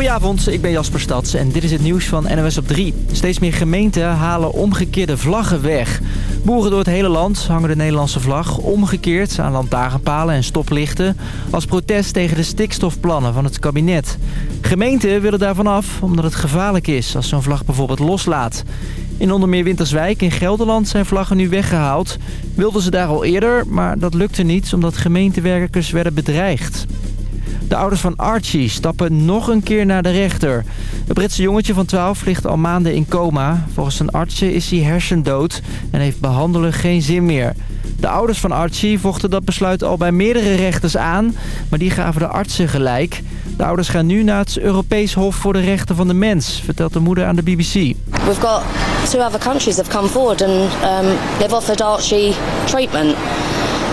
Goedenavond, ik ben Jasper Stads en dit is het nieuws van NOS op 3. Steeds meer gemeenten halen omgekeerde vlaggen weg. Boeren door het hele land hangen de Nederlandse vlag omgekeerd aan lantaarnpalen en stoplichten... als protest tegen de stikstofplannen van het kabinet. Gemeenten willen daarvan af omdat het gevaarlijk is als zo'n vlag bijvoorbeeld loslaat. In onder meer Winterswijk in Gelderland zijn vlaggen nu weggehaald. Wilden ze daar al eerder, maar dat lukte niet omdat gemeentewerkers werden bedreigd. De ouders van Archie stappen nog een keer naar de rechter. Het Britse jongetje van 12 ligt al maanden in coma. Volgens zijn artsen is hij hersendood en heeft behandelen geen zin meer. De ouders van Archie vochten dat besluit al bij meerdere rechters aan, maar die gaven de artsen gelijk. De ouders gaan nu naar het Europees Hof voor de Rechten van de Mens, vertelt de moeder aan de BBC. We've got two other countries have come forward and um, they've offered Archie treatment.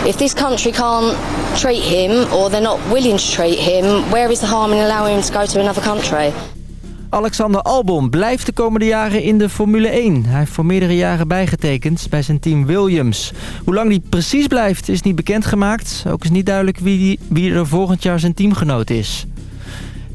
If this country can't treat him or they're not willing to treat him, where is the harm in allowing him to go to another country? Alexander Albon blijft de komende jaren in de Formule 1. Hij heeft voor meerdere jaren bijgetekend bij zijn team Williams. Hoe lang hij precies blijft is niet bekendgemaakt. Ook is niet duidelijk wie, wie er volgend jaar zijn teamgenoot is.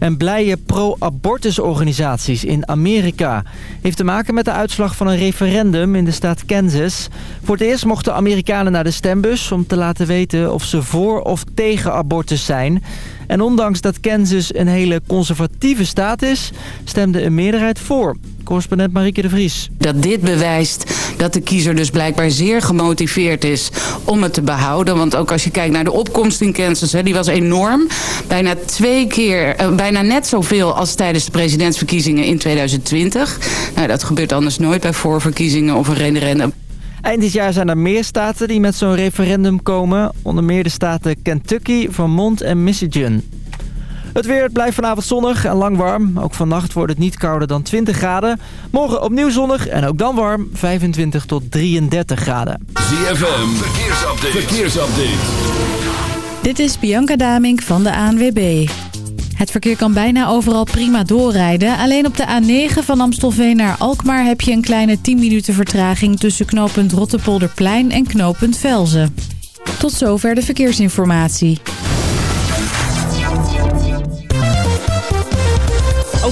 En blije pro-abortusorganisaties in Amerika. Heeft te maken met de uitslag van een referendum in de staat Kansas. Voor het eerst mochten Amerikanen naar de stembus om te laten weten of ze voor of tegen abortus zijn. En ondanks dat Kansas een hele conservatieve staat is, stemde een meerderheid voor. Correspondent Marieke de Vries. Dat dit bewijst dat de kiezer dus blijkbaar zeer gemotiveerd is om het te behouden. Want ook als je kijkt naar de opkomst in Kansas, hè, die was enorm. Bijna twee keer, uh, bijna net zoveel als tijdens de presidentsverkiezingen in 2020. Nou, dat gebeurt anders nooit bij voorverkiezingen of een referendum. Eind dit jaar zijn er meer staten die met zo'n referendum komen. Onder meer de staten Kentucky, Vermont en Michigan. Het weer blijft vanavond zonnig en lang warm. Ook vannacht wordt het niet kouder dan 20 graden. Morgen opnieuw zonnig en ook dan warm. 25 tot 33 graden. ZFM, verkeersupdate. verkeersupdate. Dit is Bianca Damink van de ANWB. Het verkeer kan bijna overal prima doorrijden. Alleen op de A9 van Amstelveen naar Alkmaar heb je een kleine 10 minuten vertraging... tussen knooppunt Rottepolderplein en knooppunt Velzen. Tot zover de verkeersinformatie.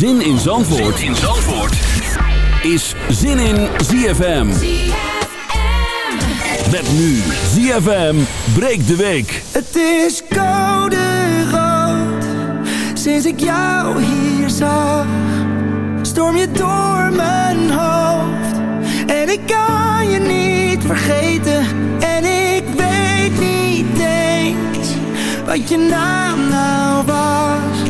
Zin in Zandvoort, zin in Zandvoort. is Zin in ZFM. Met nu ZFM breekt de week. Het is koude rood sinds ik jou hier zag. Storm je door mijn hoofd en ik kan je niet vergeten. En ik weet niet eens wat je naam nou was.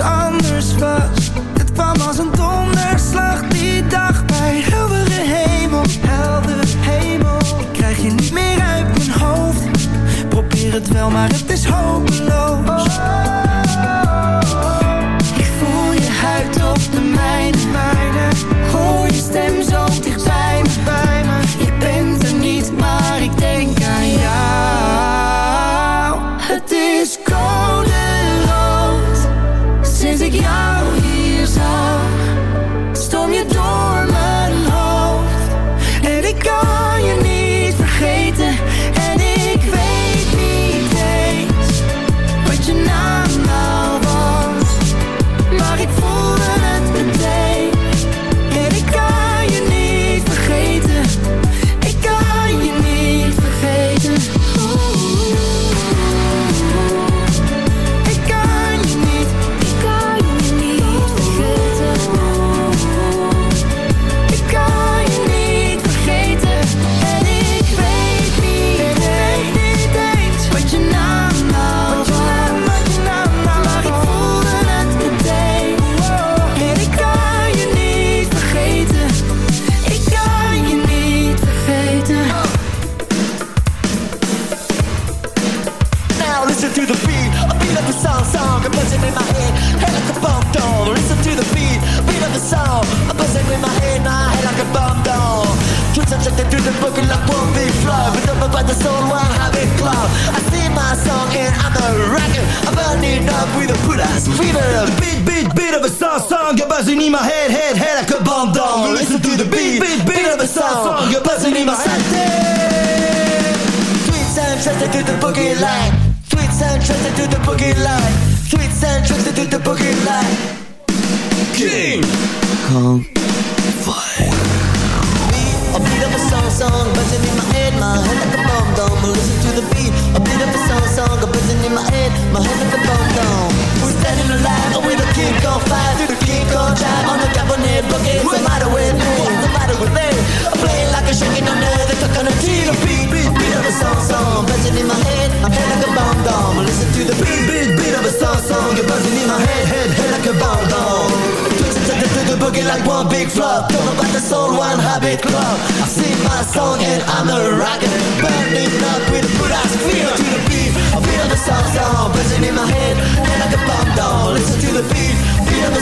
anders was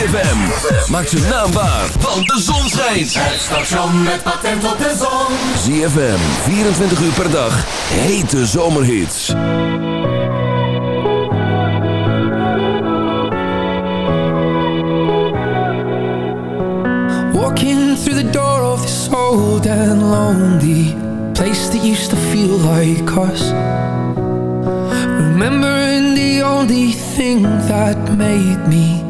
ZFM. Maak ze naambaar van want de zon schijnt. Het station met patent op de zon. ZFM, 24 uur per dag. Hete zomerhits. Walking through the door of this old and lonely place that used to feel like us. Remembering the only thing that made me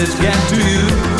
message get to you?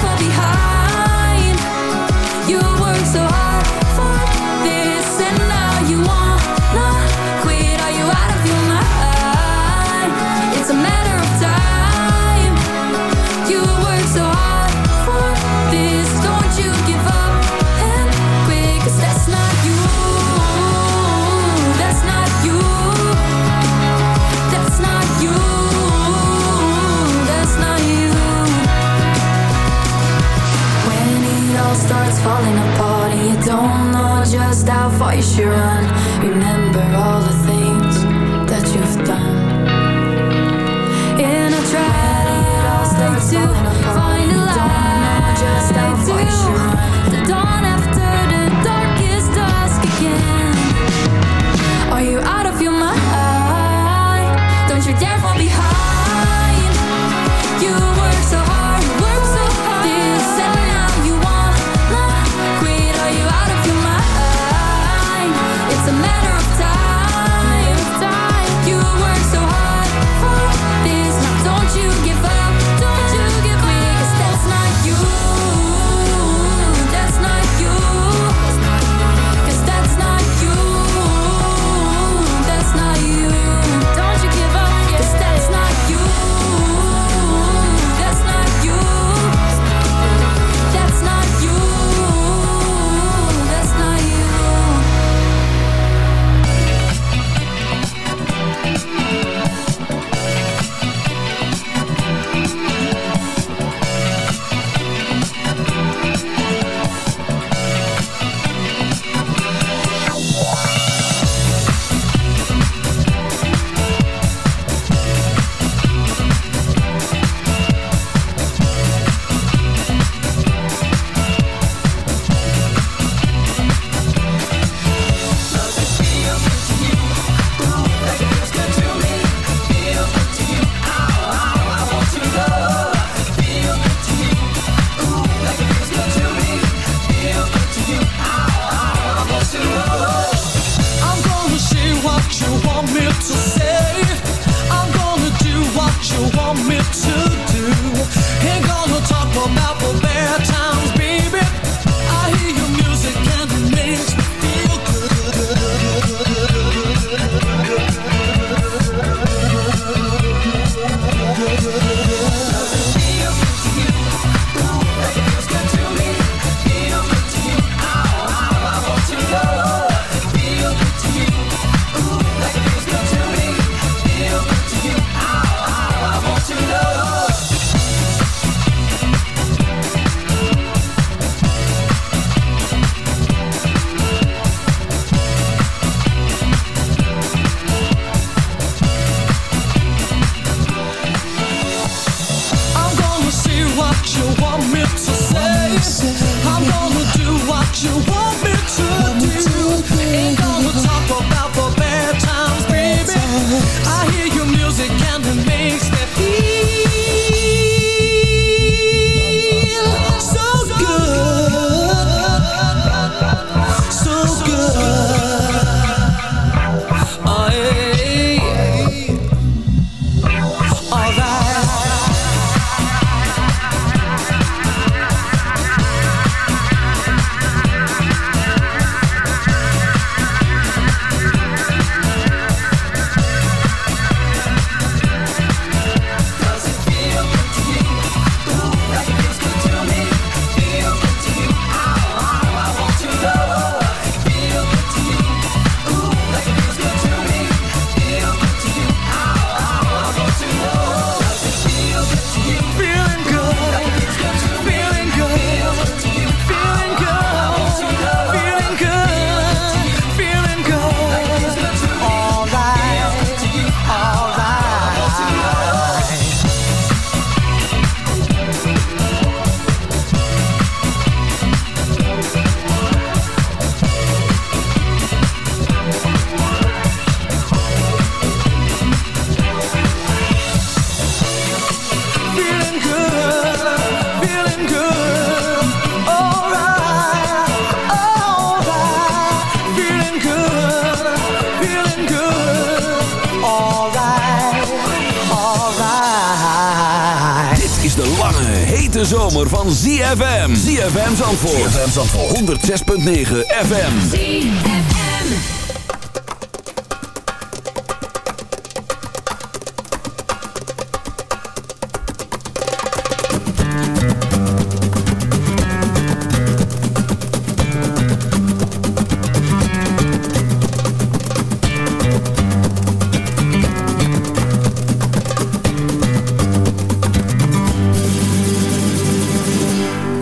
106.9 FM.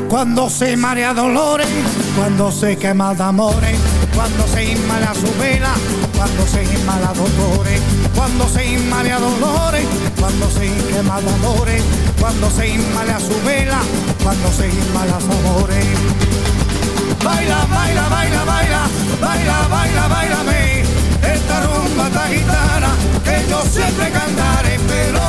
Cuando se marea dolores, cuando se quema de amores, cuando se inmala su vela, cuando se inmala dolores, cuando se inmala dolores, cuando se quema de amores, cuando se inmala su vela, cuando se inmala su amores. Baila, baila, baila, baila, baila, baila, bailame, esta rumba esta gitana, que yo siempre cantaré, pero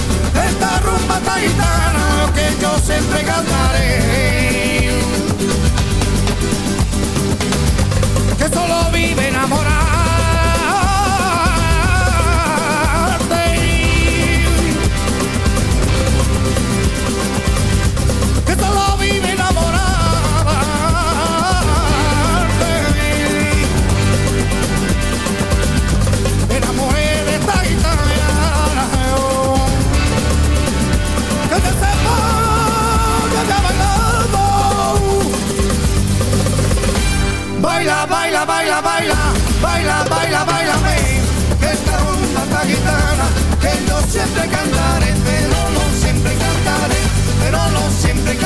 Que yo siempre cantaré. Que solo vive enamorarte.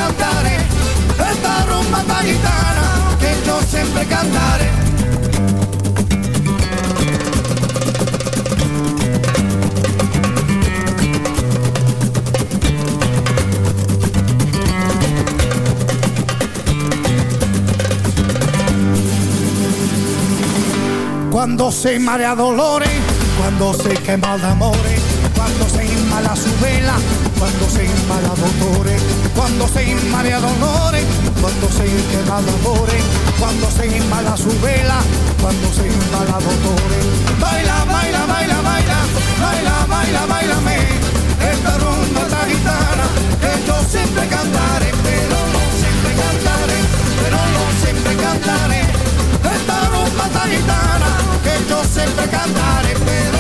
Cantaré. Esta rumba esta gitana que yo siempre cantaré. Cuando se marea dolores, cuando se quema de amores, cuando se inmala su vela, cuando se inmala dolores, cuando se inmala dolores, cuando se quema amores, cuando se inmala su vela, cuando se inmala dolores. Baila, baila, baila, baila, baila, baila, bailame, esta rumba esta gitana, que yo siempre cantaré, pero no siempre cantaré, pero no siempre cantaré. Esta rumba esta gitana, que yo siempre cantaré, pero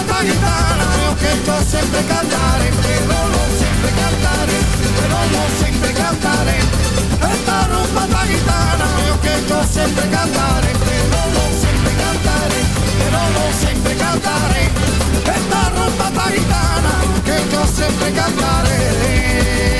alma gitana, yo quiero siempre cantar, quiero siempre cantar, quiero siempre cantar. Esta rumba alma gitana, yo quiero siempre cantar, quiero siempre cantar, quiero siempre cantar. Esta rumba alma gitana, que yo siempre cantaré.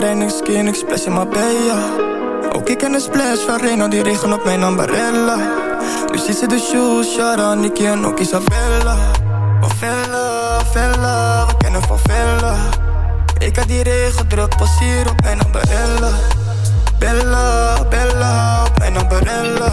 Kennen badders in training, skin, ik splash in Marbella. Ook ik ken de splash van Reno, die regen op mijn ambarella. Nu ziet ze de shoes, Shara, Nicky en ook Isabella. Van Villa, Villa, we kennen van Villa. Ik had die regen druk, pas hier op mijn ambarella. Bella, Bella, op mijn ambarella.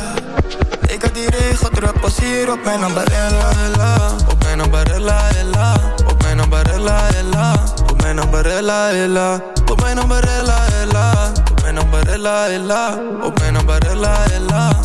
Ik had die regen druk, pas hier op mijn ambarella. Ella. Op mijn ambarella, ella. Op mijn ambarella, ella. Op mijn ambarella, ella. Op mijn nummer Ella, Ella. Op mijn nummer Ella, Ella. Op mijn nummer Ella, Ella.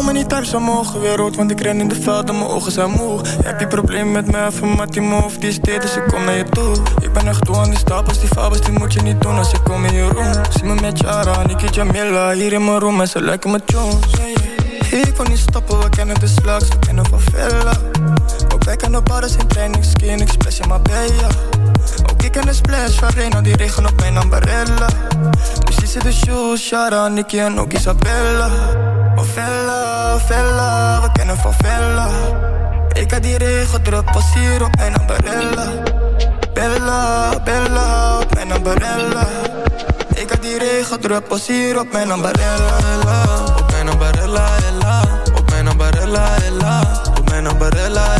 Hou me niet thuis omhoog, weer rood, want ik ren in de veld en mijn ogen zijn moe. Heb je probleem met mij, van Mattie Move, die is dit, dus ik kom naar je toe. Ik ben echt toe aan die stapels, die fabels, die moet je niet doen als ik kom in je room. Zie me met Jara, Niki Jamila, hier in mijn room en ze lijken me Jones. Ik kon niet stoppen, we kennen de slags, we kennen van Villa. Wij kennen badders in training, skin, ik splash in Marbella. Ook ik ken de splash van Reno, die regen op mijn ambarella. Ze de shoes, Shara, Nicky en ook Isabella. Van Villa, Villa, we kennen van Villa. Ik had die regen druk, hier op mijn ambarella. Bella, Bella, op mijn ambarella. Ik had die regen druk, pas hier op mijn ambarella. Op mijn ambarella, ella. Op mijn ambarella, ella. Op mijn ambarella,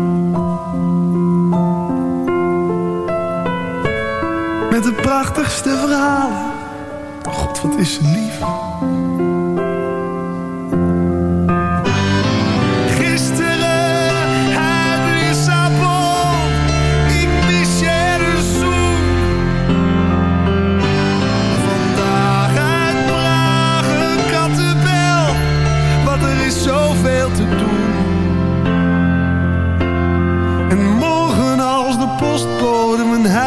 De prachtigste verhalen. God, wat is lief. Gisteren uit Lissabon.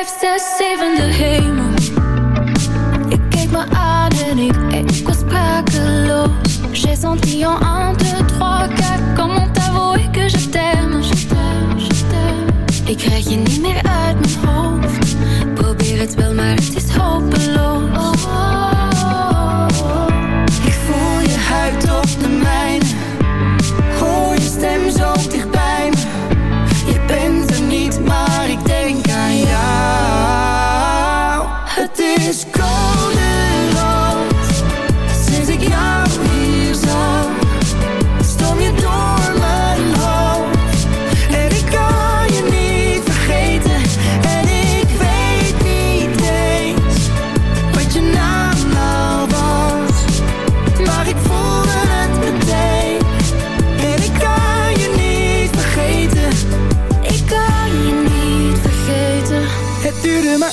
life's just saving the hay.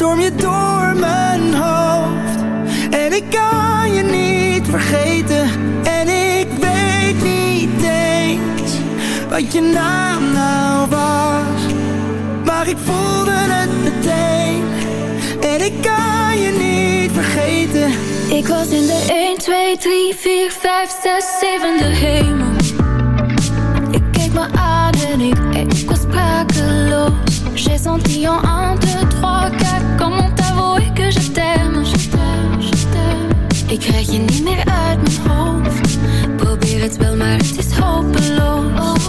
Storm je door mijn hoofd. En ik kan je niet vergeten. En ik weet niet eens Wat je naam nou was. Maar ik voelde het meteen. En ik kan je niet vergeten. Ik was in de 1, 2, 3, 4, 5, 6, 7 de hemel. Ik keek me aan en ik, ik was sprakeloos. J'ai senti en 1, 2, 3, Ik krijg je niet meer uit mijn hoofd. Probeer het wel, maar het is hopeloos.